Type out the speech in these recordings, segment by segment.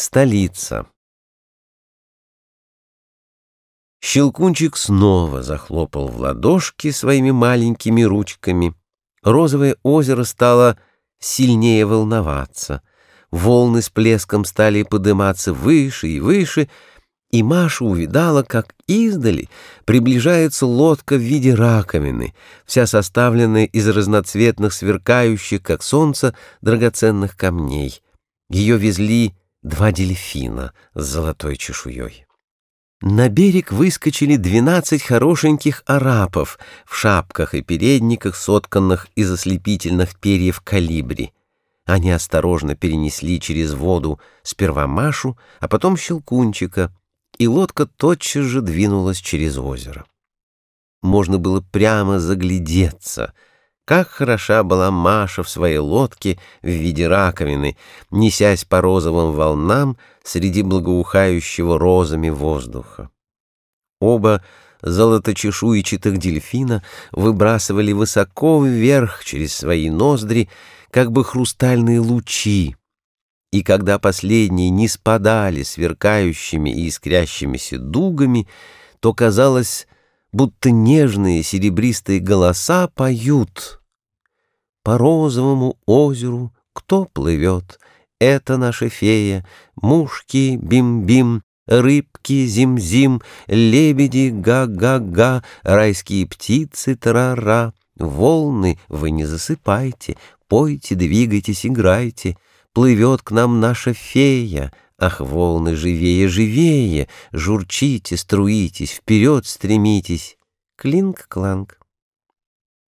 Столица. Щелкунчик снова захлопал в ладошки своими маленькими ручками. Розовое озеро стало сильнее волноваться. Волны с плеском стали подниматься выше и выше, и Маша увидала, как издали приближается лодка в виде раковины, вся составленная из разноцветных сверкающих, как солнце, драгоценных камней. Ее везли два дельфина с золотой чешуей. На берег выскочили двенадцать хорошеньких арапов в шапках и передниках, сотканных из ослепительных перьев калибри. Они осторожно перенесли через воду сперва Машу, а потом Щелкунчика, и лодка тотчас же двинулась через озеро. Можно было прямо заглядеться — как хороша была Маша в своей лодке в виде раковины, несясь по розовым волнам среди благоухающего розами воздуха. Оба золоточешуйчатых дельфина выбрасывали высоко вверх через свои ноздри как бы хрустальные лучи, и когда последние не спадали сверкающими и искрящимися дугами, то казалось, будто нежные серебристые голоса поют — по розовому озеру кто плывет? Это наша фея, мушки бим-бим, рыбки зим-зим, лебеди га-га-га, райские птицы тра-ра. Волны вы не засыпайте, пойте, двигайтесь, играйте. Плывет к нам наша фея, Ах, волны, живее, живее, Журчите, струитесь, вперед стремитесь. Клинк-кланк.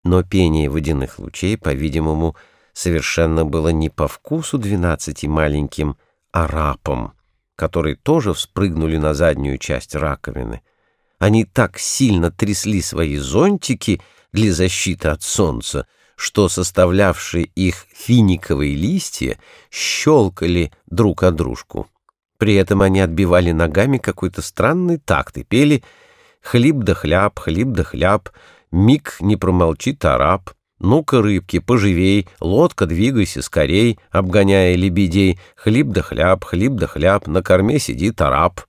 Но пение водяных лучей, по-видимому, совершенно было не по вкусу двенадцати маленьким арапам, которые тоже вспрыгнули на заднюю часть раковины. Они так сильно трясли свои зонтики для защиты от солнца, что составлявшие их финиковые листья щелкали друг о дружку. При этом они отбивали ногами какой-то странный такт и пели «Хлеб да хляб, хлеб да хляб», Миг не промолчит араб. Ну-ка, рыбки, поживей, лодка, двигайся скорей, обгоняя лебедей. Хлеб да хляб, хлеб да хляб, на корме сидит араб.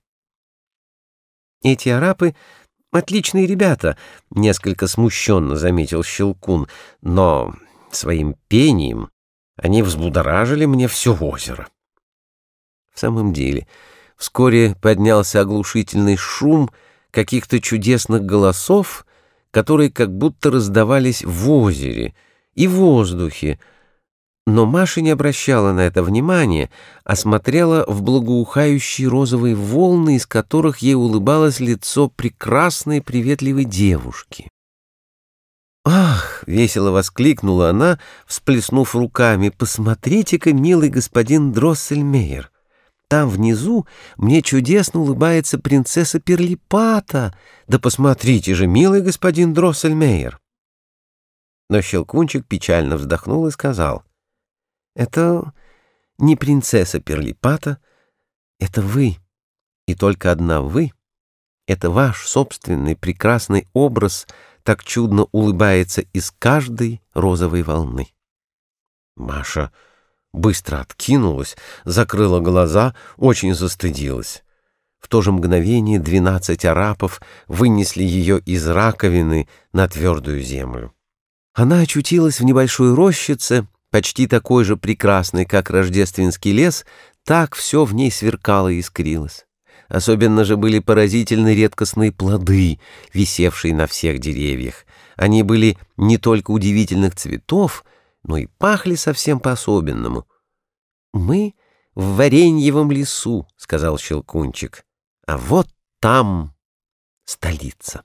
Эти арабы — отличные ребята, — несколько смущенно заметил Щелкун, но своим пением они взбудоражили мне все озеро. В самом деле, вскоре поднялся оглушительный шум каких-то чудесных голосов — которые как будто раздавались в озере и в воздухе, но Маша не обращала на это внимания, а смотрела в благоухающие розовые волны, из которых ей улыбалось лицо прекрасной приветливой девушки. «Ах!» — весело воскликнула она, всплеснув руками. «Посмотрите-ка, милый господин Дроссельмейер! Там внизу мне чудесно улыбается принцесса Перлипата. Да посмотрите же, милый господин Дроссельмейер. Но Щелкунчик печально вздохнул и сказал, «Это не принцесса Перлипата, это вы, и только одна вы. Это ваш собственный прекрасный образ так чудно улыбается из каждой розовой волны». Маша быстро откинулась, закрыла глаза, очень застыдилась. В то же мгновение двенадцать арапов вынесли ее из раковины на твердую землю. Она очутилась в небольшой рощице, почти такой же прекрасной, как рождественский лес, так все в ней сверкало и искрилось. Особенно же были поразительны редкостные плоды, висевшие на всех деревьях. Они были не только удивительных цветов, но и пахли совсем по-особенному. «Мы в Вареньевом лесу», — сказал Щелкунчик, — «а вот там столица».